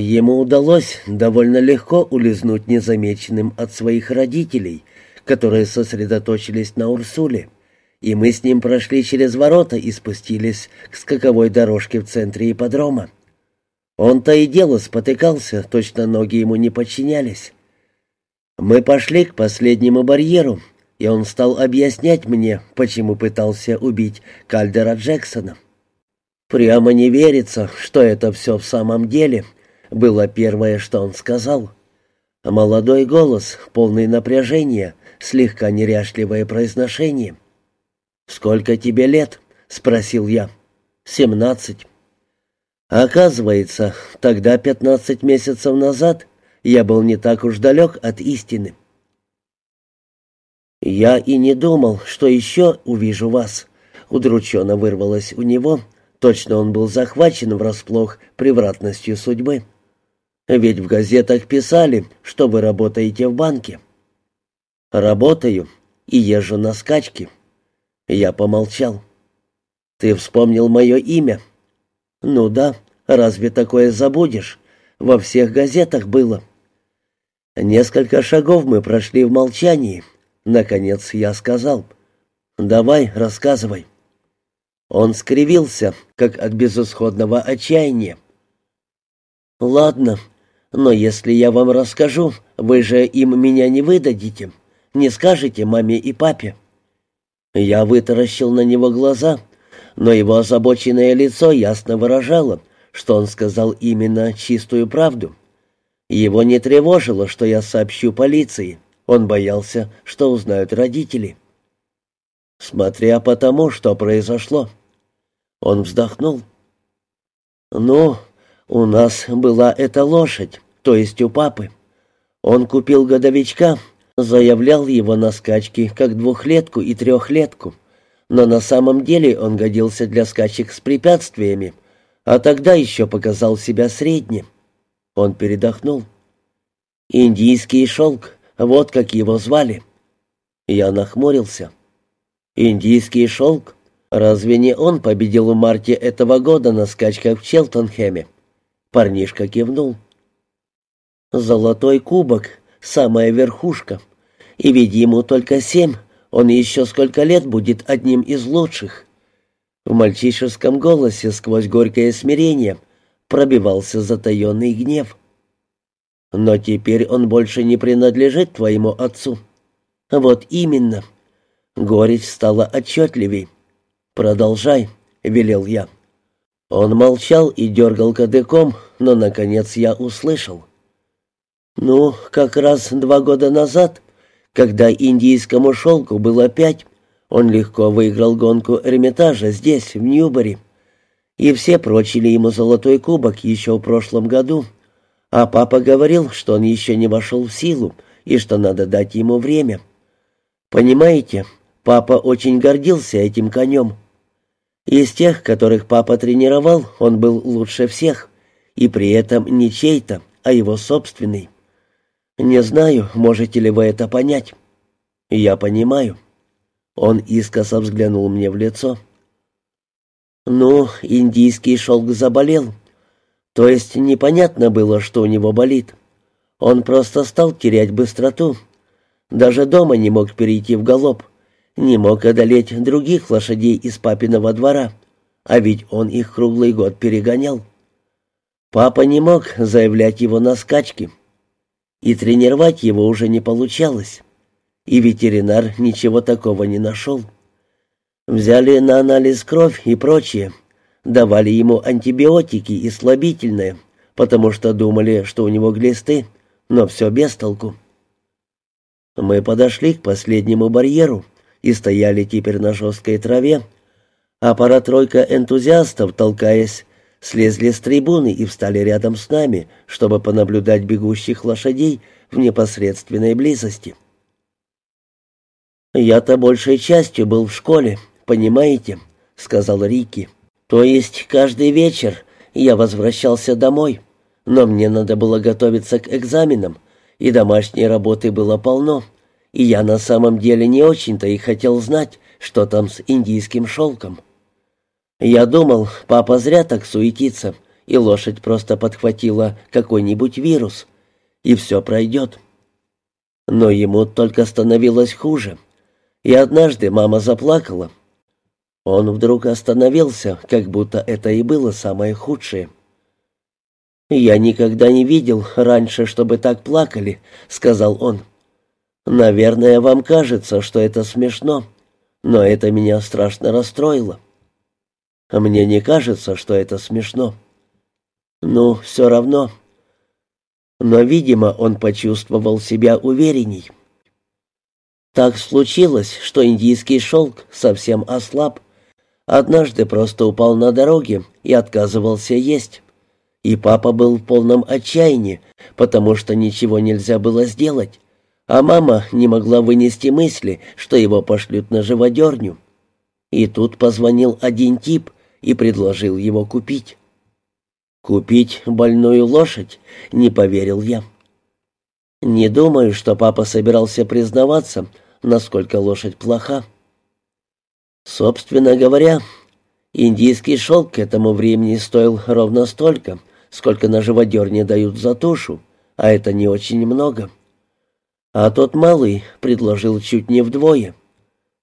Ему удалось довольно легко улизнуть незамеченным от своих родителей, которые сосредоточились на Урсуле, и мы с ним прошли через ворота и спустились к скаковой дорожке в центре ипподрома. Он то и дело спотыкался, точно ноги ему не подчинялись. Мы пошли к последнему барьеру, и он стал объяснять мне, почему пытался убить Кальдера Джексона. «Прямо не верится, что это все в самом деле», — было первое, что он сказал. Молодой голос, полный напряжения, слегка неряшливое произношение. «Сколько тебе лет?» — спросил я. «Семнадцать». Оказывается, тогда, пятнадцать месяцев назад, я был не так уж далек от истины. «Я и не думал, что еще увижу вас», — удрученно вырвалось у него, — Точно он был захвачен врасплох превратностью судьбы. Ведь в газетах писали, что вы работаете в банке. Работаю и езжу на скачки. Я помолчал. Ты вспомнил мое имя? Ну да, разве такое забудешь? Во всех газетах было. Несколько шагов мы прошли в молчании. Наконец я сказал. Давай, рассказывай. Он скривился, как от безысходного отчаяния. «Ладно, но если я вам расскажу, вы же им меня не выдадите, не скажете маме и папе». Я вытаращил на него глаза, но его озабоченное лицо ясно выражало, что он сказал именно чистую правду. Его не тревожило, что я сообщу полиции, он боялся, что узнают родители. Смотря по тому, что произошло. Он вздохнул. «Ну, у нас была эта лошадь, то есть у папы. Он купил годовичка, заявлял его на скачки как двухлетку и трехлетку, но на самом деле он годился для скачек с препятствиями, а тогда еще показал себя средним. Он передохнул. «Индийский шелк, вот как его звали». Я нахмурился. «Индийский шелк? Разве не он победил в марте этого года на скачках в Челтонхеме? Парнишка кивнул. Золотой кубок, самая верхушка. И ведь ему только семь, он еще сколько лет будет одним из лучших. В мальчишеском голосе сквозь горькое смирение пробивался затаенный гнев. Но теперь он больше не принадлежит твоему отцу. Вот именно. Горечь стала отчетливей. «Продолжай», — велел я. Он молчал и дергал кадыком, но, наконец, я услышал. «Ну, как раз два года назад, когда индийскому шелку было пять, он легко выиграл гонку Эрмитажа здесь, в Ньюбери, и все прочили ему золотой кубок еще в прошлом году, а папа говорил, что он еще не вошел в силу и что надо дать ему время. Понимаете, папа очень гордился этим конем». Из тех, которых папа тренировал, он был лучше всех, и при этом не чей-то, а его собственный. Не знаю, можете ли вы это понять. Я понимаю. Он искоса взглянул мне в лицо. Ну, индийский шелк заболел. То есть непонятно было, что у него болит. Он просто стал терять быстроту. Даже дома не мог перейти в галоп не мог одолеть других лошадей из папиного двора, а ведь он их круглый год перегонял. Папа не мог заявлять его на скачки, и тренировать его уже не получалось, и ветеринар ничего такого не нашел. Взяли на анализ кровь и прочее, давали ему антибиотики и слабительные, потому что думали, что у него глисты, но все без толку. Мы подошли к последнему барьеру, и стояли теперь на жесткой траве, а пара-тройка энтузиастов, толкаясь, слезли с трибуны и встали рядом с нами, чтобы понаблюдать бегущих лошадей в непосредственной близости. «Я-то большей частью был в школе, понимаете?» — сказал Рики. «То есть каждый вечер я возвращался домой, но мне надо было готовиться к экзаменам, и домашней работы было полно, и я на самом деле не очень-то и хотел знать, что там с индийским шелком. Я думал, папа зря так суетится, и лошадь просто подхватила какой-нибудь вирус, и все пройдет. Но ему только становилось хуже. И однажды мама заплакала. Он вдруг остановился, как будто это и было самое худшее. «Я никогда не видел раньше, чтобы так плакали», — сказал он. «Наверное, вам кажется, что это смешно, но это меня страшно расстроило. Мне не кажется, что это смешно». «Ну, все равно». Но, видимо, он почувствовал себя уверенней. Так случилось, что индийский шелк совсем ослаб. Однажды просто упал на дороге и отказывался есть. И папа был в полном отчаянии, потому что ничего нельзя было сделать. А мама не могла вынести мысли, что его пошлют на живодерню. И тут позвонил один тип и предложил его купить. «Купить больную лошадь?» — не поверил я. Не думаю, что папа собирался признаваться, насколько лошадь плоха. Собственно говоря, индийский шелк к этому времени стоил ровно столько, сколько на живодерне дают за тушу, а это не очень много. А тот малый предложил чуть не вдвое.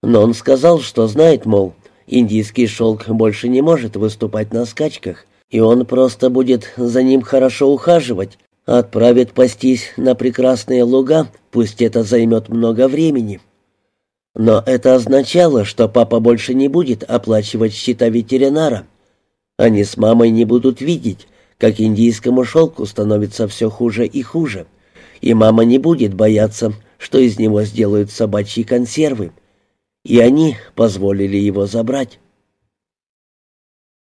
Но он сказал, что знает, мол, индийский шелк больше не может выступать на скачках, и он просто будет за ним хорошо ухаживать, отправит пастись на прекрасные луга, пусть это займет много времени. Но это означало, что папа больше не будет оплачивать счета ветеринара. Они с мамой не будут видеть, как индийскому шелку становится все хуже и хуже, и мама не будет бояться, что из него сделают собачьи консервы, и они позволили его забрать.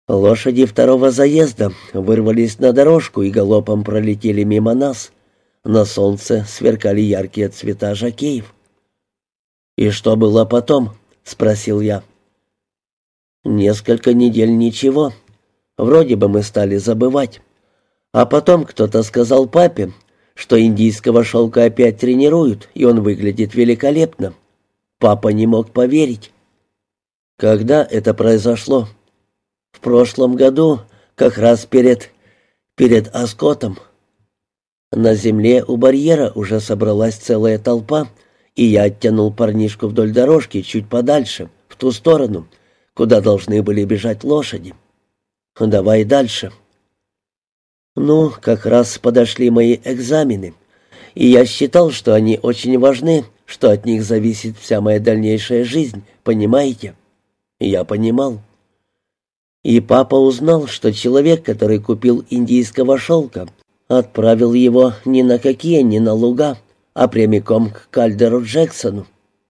Лошади второго заезда вырвались на дорожку и галопом пролетели мимо нас. На солнце сверкали яркие цвета жакеев. «И что было потом?» — спросил я. «Несколько недель ничего. Вроде бы мы стали забывать. А потом кто-то сказал папе, что индийского шелка опять тренируют, и он выглядит великолепно. Папа не мог поверить. Когда это произошло?» В прошлом году, как раз перед... перед Оскотом. На земле у барьера уже собралась целая толпа, и я оттянул парнишку вдоль дорожки чуть подальше, в ту сторону, куда должны были бежать лошади. «Давай дальше». Ну, как раз подошли мои экзамены, и я считал, что они очень важны, что от них зависит вся моя дальнейшая жизнь, понимаете? Я понимал. И папа узнал, что человек, который купил индийского шелка, отправил его ни на какие, ни на луга, а прямиком к Кальдеру Джексону.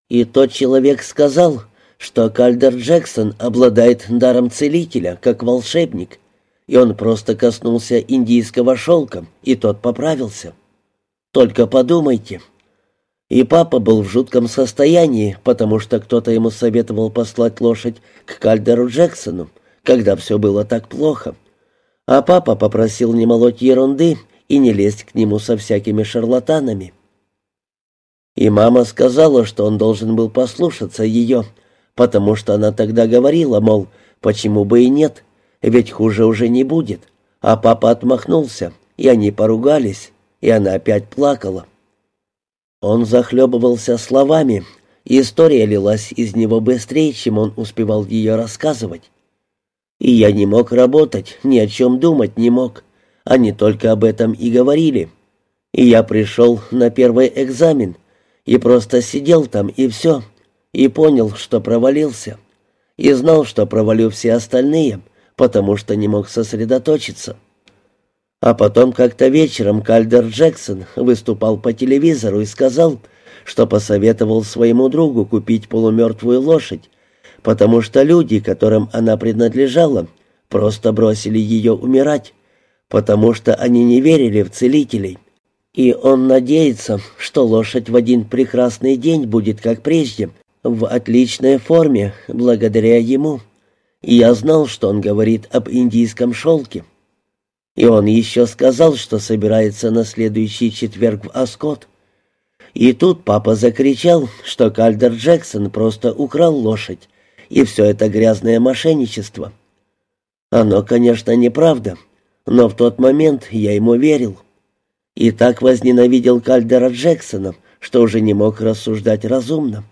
И тот человек сказал, что Кальдер Джексон обладает даром целителя, как волшебник, и он просто коснулся индийского шелка, и тот поправился. Только подумайте. И папа был в жутком состоянии, потому что кто-то ему советовал послать лошадь к Кальдеру Джексону, когда все было так плохо. А папа попросил не молоть ерунды и не лезть к нему со всякими шарлатанами. И мама сказала, что он должен был послушаться ее, потому что она тогда говорила, мол, почему бы и нет, ведь хуже уже не будет. А папа отмахнулся, и они поругались, и она опять плакала. Он захлебывался словами, и история лилась из него быстрее, чем он успевал ее рассказывать. И я не мог работать, ни о чем думать не мог. Они только об этом и говорили. И я пришел на первый экзамен, и просто сидел там, и все. И понял, что провалился. И знал, что провалю все остальные, потому что не мог сосредоточиться. А потом как-то вечером Кальдер Джексон выступал по телевизору и сказал, что посоветовал своему другу купить полумертвую лошадь, потому что люди, которым она принадлежала, просто бросили ее умирать, потому что они не верили в целителей. И он надеется, что лошадь в один прекрасный день будет как прежде, в отличной форме, благодаря ему. И я знал, что он говорит об индийском шелке. И он еще сказал, что собирается на следующий четверг в Аскот. И тут папа закричал, что Кальдер Джексон просто украл лошадь, и все это грязное мошенничество. Оно, конечно, неправда, Но в тот момент я ему верил. И так возненавидел Кальдера Джексона, что уже не мог рассуждать разумно.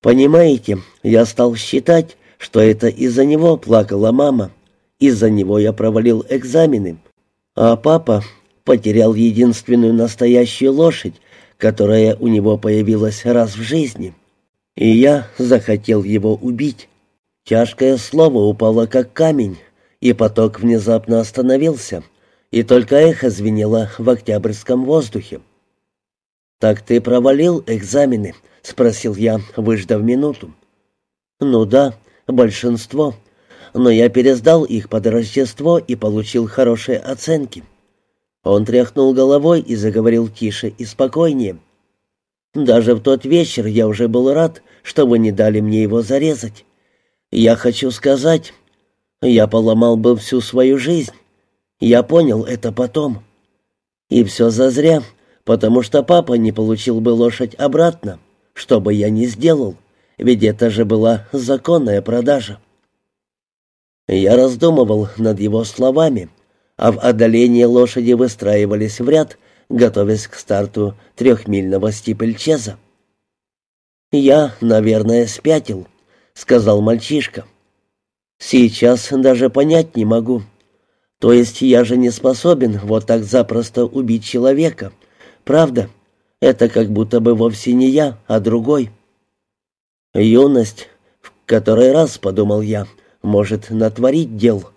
Понимаете, я стал считать, что это из-за него плакала мама. Из-за него я провалил экзамены. А папа потерял единственную настоящую лошадь, которая у него появилась раз в жизни. И я захотел его убить. Тяжкое слово упало как камень, и поток внезапно остановился, и только эхо звенело в октябрьском воздухе. «Так ты провалил экзамены?» — спросил я, выждав минуту. «Ну да, большинство. Но я пересдал их под Рождество и получил хорошие оценки». Он тряхнул головой и заговорил тише и спокойнее. «Даже в тот вечер я уже был рад, что вы не дали мне его зарезать. Я хочу сказать, я поломал бы всю свою жизнь. Я понял это потом. И все зазря, потому что папа не получил бы лошадь обратно, что бы я ни сделал, ведь это же была законная продажа». Я раздумывал над его словами — а в отдалении лошади выстраивались в ряд, готовясь к старту трехмильного стипельчеза. «Я, наверное, спятил», — сказал мальчишка. «Сейчас даже понять не могу. То есть я же не способен вот так запросто убить человека. Правда? Это как будто бы вовсе не я, а другой». «Юность, в который раз, — подумал я, — может натворить дел».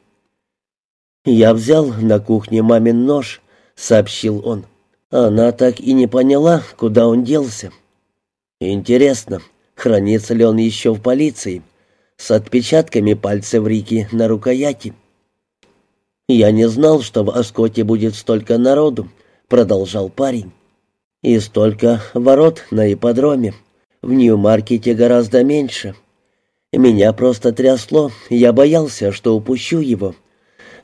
«Я взял на кухне мамин нож», — сообщил он. Она так и не поняла, куда он делся. «Интересно, хранится ли он еще в полиции, с отпечатками пальцев Рики на рукояти?» «Я не знал, что в Оскоте будет столько народу», — продолжал парень. «И столько ворот на ипподроме. В Нью-Маркете гораздо меньше. Меня просто трясло, я боялся, что упущу его».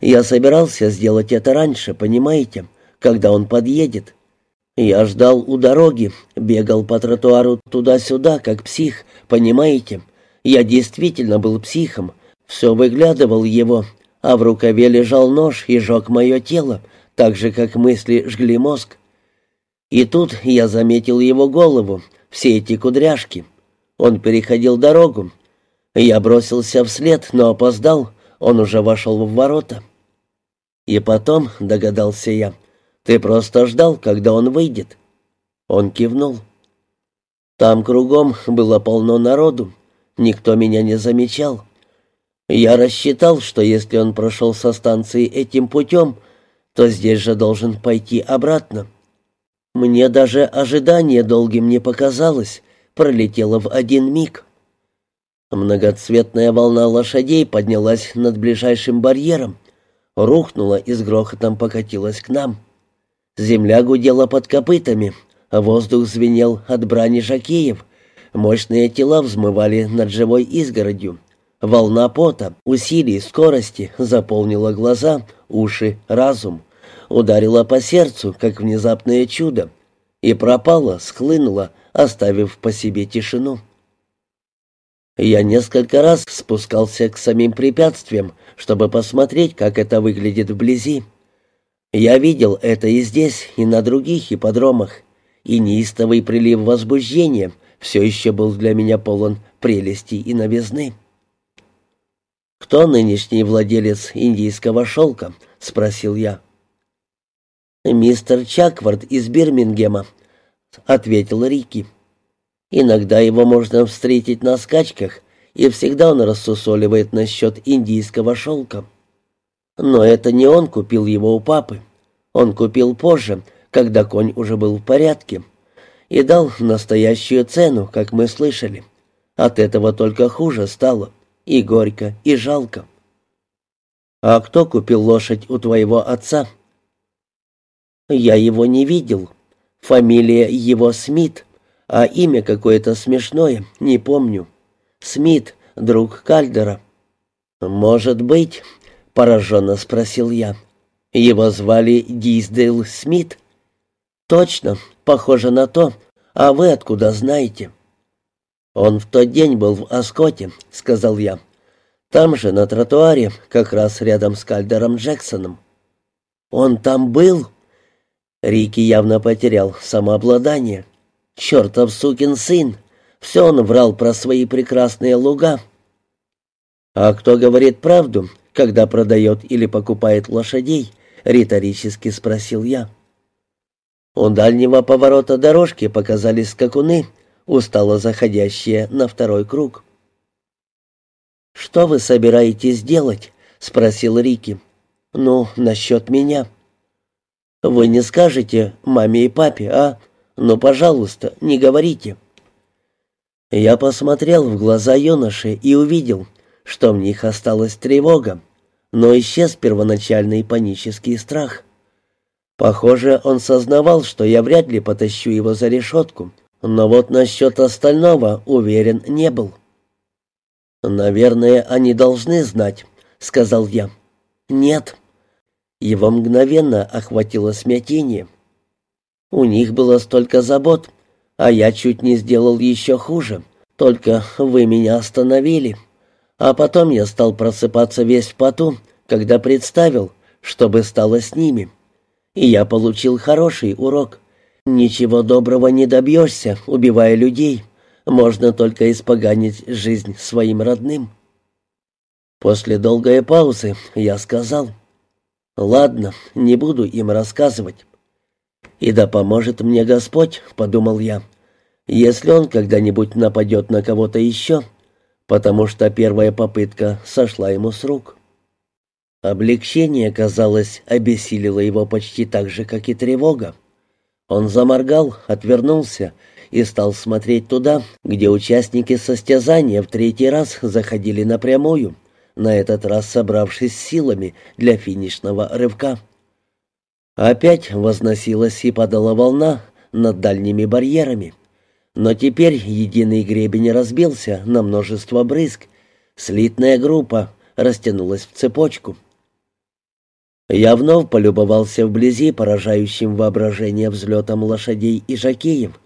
Я собирался сделать это раньше, понимаете, когда он подъедет. Я ждал у дороги, бегал по тротуару туда-сюда, как псих, понимаете? Я действительно был психом, все выглядывал его, а в рукаве лежал нож и жег мое тело, так же, как мысли жгли мозг. И тут я заметил его голову, все эти кудряшки. Он переходил дорогу. Я бросился вслед, но опоздал, он уже вошел в ворота. И потом, догадался я, ты просто ждал, когда он выйдет. Он кивнул. Там кругом было полно народу, никто меня не замечал. Я рассчитал, что если он прошел со станции этим путем, то здесь же должен пойти обратно. Мне даже ожидание долгим не показалось, пролетело в один миг. Многоцветная волна лошадей поднялась над ближайшим барьером рухнула и с грохотом покатилась к нам. Земля гудела под копытами, а воздух звенел от брани жакеев. Мощные тела взмывали над живой изгородью. Волна пота, усилий, скорости заполнила глаза, уши, разум. Ударила по сердцу, как внезапное чудо, и пропала, схлынула, оставив по себе тишину. Я несколько раз спускался к самим препятствиям, чтобы посмотреть, как это выглядит вблизи. Я видел это и здесь, и на других ипподромах, и неистовый прилив возбуждения все еще был для меня полон прелести и новизны. «Кто нынешний владелец индийского шелка?» — спросил я. «Мистер Чаквард из Бирмингема», — ответил Рики. Иногда его можно встретить на скачках, и всегда он рассусоливает насчет индийского шелка. Но это не он купил его у папы. Он купил позже, когда конь уже был в порядке, и дал настоящую цену, как мы слышали. От этого только хуже стало, и горько, и жалко. «А кто купил лошадь у твоего отца?» «Я его не видел. Фамилия его Смит», а имя какое-то смешное, не помню. Смит, друг Кальдера». «Может быть», — пораженно спросил я. «Его звали Диздейл Смит?» «Точно, похоже на то. А вы откуда знаете?» «Он в тот день был в Оскоте», — сказал я. «Там же, на тротуаре, как раз рядом с Кальдером Джексоном». Он там был?» Рики явно потерял самообладание. «Чертов сукин сын! Все он врал про свои прекрасные луга». «А кто говорит правду, когда продает или покупает лошадей?» — риторически спросил я. У дальнего поворота дорожки показались скакуны, устало заходящие на второй круг. «Что вы собираетесь делать?» — спросил Рики. «Ну, насчет меня». «Вы не скажете маме и папе, а? Ну, пожалуйста, не говорите». Я посмотрел в глаза юноши и увидел, что в них осталась тревога, но исчез первоначальный панический страх. Похоже, он сознавал, что я вряд ли потащу его за решетку, но вот насчет остального уверен не был. «Наверное, они должны знать», — сказал я. «Нет». Его мгновенно охватило смятение. У них было столько забот, а я чуть не сделал еще хуже. Только вы меня остановили. А потом я стал просыпаться весь в поту, когда представил, что бы стало с ними. И я получил хороший урок. Ничего доброго не добьешься, убивая людей. Можно только испоганить жизнь своим родным. После долгой паузы я сказал, «Ладно, не буду им рассказывать». «И да поможет мне Господь», — подумал я, «если он когда-нибудь нападет на кого-то еще, потому что первая попытка сошла ему с рук». Облегчение, казалось, обессилило его почти так же, как и тревога. Он заморгал, отвернулся и стал смотреть туда, где участники состязания в третий раз заходили напрямую, на этот раз собравшись силами для финишного рывка. Опять возносилась и падала волна над дальними барьерами. Но теперь единый гребень разбился на множество брызг. Слитная группа растянулась в цепочку. Я вновь полюбовался вблизи поражающим воображение взлетом лошадей и жакеев,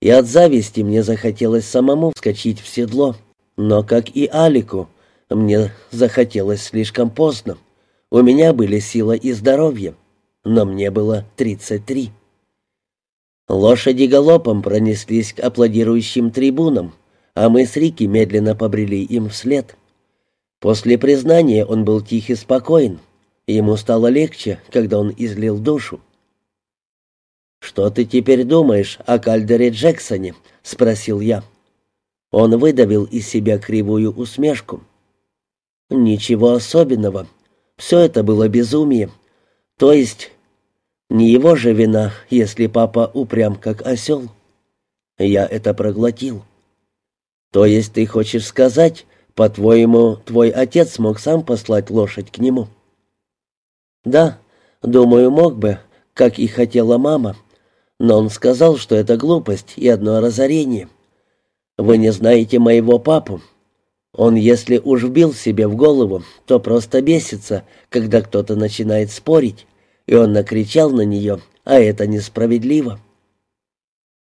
и от зависти мне захотелось самому вскочить в седло. Но, как и Алику, мне захотелось слишком поздно. У меня были сила и здоровье, но мне было тридцать три. Лошади галопом пронеслись к аплодирующим трибунам, а мы с Рики медленно побрели им вслед. После признания он был тих и спокоен. Ему стало легче, когда он излил душу. «Что ты теперь думаешь о Кальдере Джексоне?» — спросил я. Он выдавил из себя кривую усмешку. «Ничего особенного. Все это было безумие. То есть, не его же вина, если папа упрям как осел. Я это проглотил. То есть ты хочешь сказать, по-твоему, твой отец мог сам послать лошадь к нему?» «Да, думаю, мог бы, как и хотела мама», но он сказал, что это глупость и одно разорение. Вы не знаете моего папу. Он, если уж вбил себе в голову, то просто бесится, когда кто-то начинает спорить, и он накричал на нее, а это несправедливо.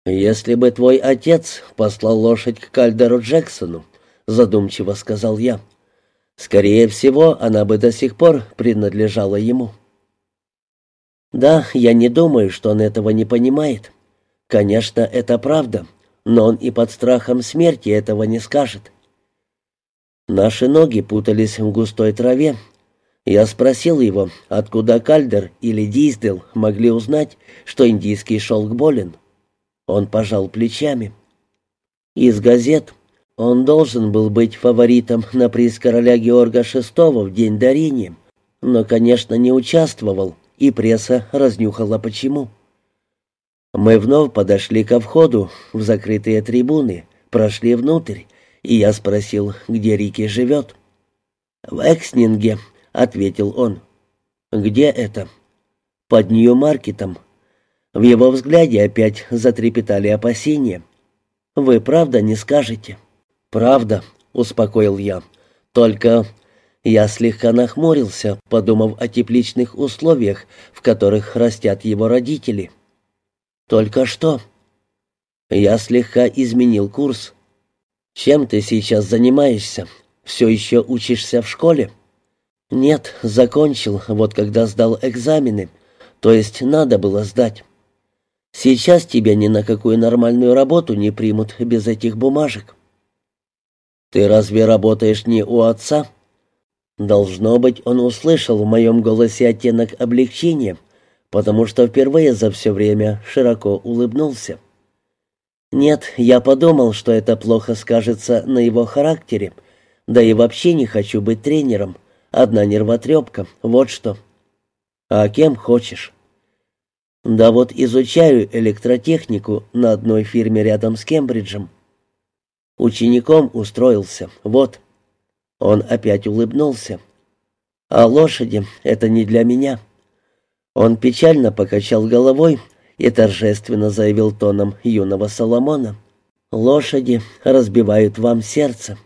«Если бы твой отец послал лошадь к Кальдеру Джексону», — задумчиво сказал я, — «скорее всего, она бы до сих пор принадлежала ему». Да, я не думаю, что он этого не понимает. Конечно, это правда, но он и под страхом смерти этого не скажет. Наши ноги путались в густой траве. Я спросил его, откуда Кальдер или Диздел могли узнать, что индийский шелк болен. Он пожал плечами. Из газет. Он должен был быть фаворитом на приз короля Георга VI в день дарения, но, конечно, не участвовал и пресса разнюхала почему. Мы вновь подошли ко входу в закрытые трибуны, прошли внутрь, и я спросил, где Рики живет. «В Экснинге», — ответил он. «Где это?» «Под Нью-Маркетом». В его взгляде опять затрепетали опасения. «Вы правда не скажете?» «Правда», — успокоил я. «Только я слегка нахмурился, подумав о тепличных условиях, в которых растят его родители. «Только что?» Я слегка изменил курс. «Чем ты сейчас занимаешься? Все еще учишься в школе?» «Нет, закончил, вот когда сдал экзамены. То есть надо было сдать. Сейчас тебя ни на какую нормальную работу не примут без этих бумажек». «Ты разве работаешь не у отца?» Должно быть, он услышал в моем голосе оттенок облегчения, потому что впервые за все время широко улыбнулся. «Нет, я подумал, что это плохо скажется на его характере, да и вообще не хочу быть тренером. Одна нервотрепка, вот что». «А кем хочешь?» «Да вот изучаю электротехнику на одной фирме рядом с Кембриджем. Учеником устроился, вот». Он опять улыбнулся. «А лошади — это не для меня». Он печально покачал головой и торжественно заявил тоном юного Соломона. «Лошади разбивают вам сердце».